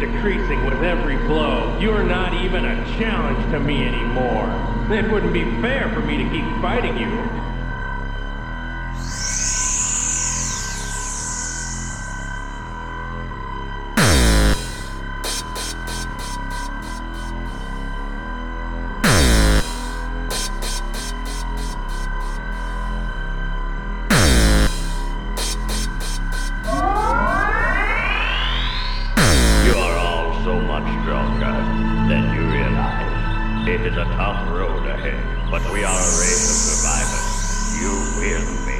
decreasing with every blow. You are not even a challenge to me anymore. It wouldn't be fair for me to keep fighting you. tough road ahead, but we are a race of survivors. You will be.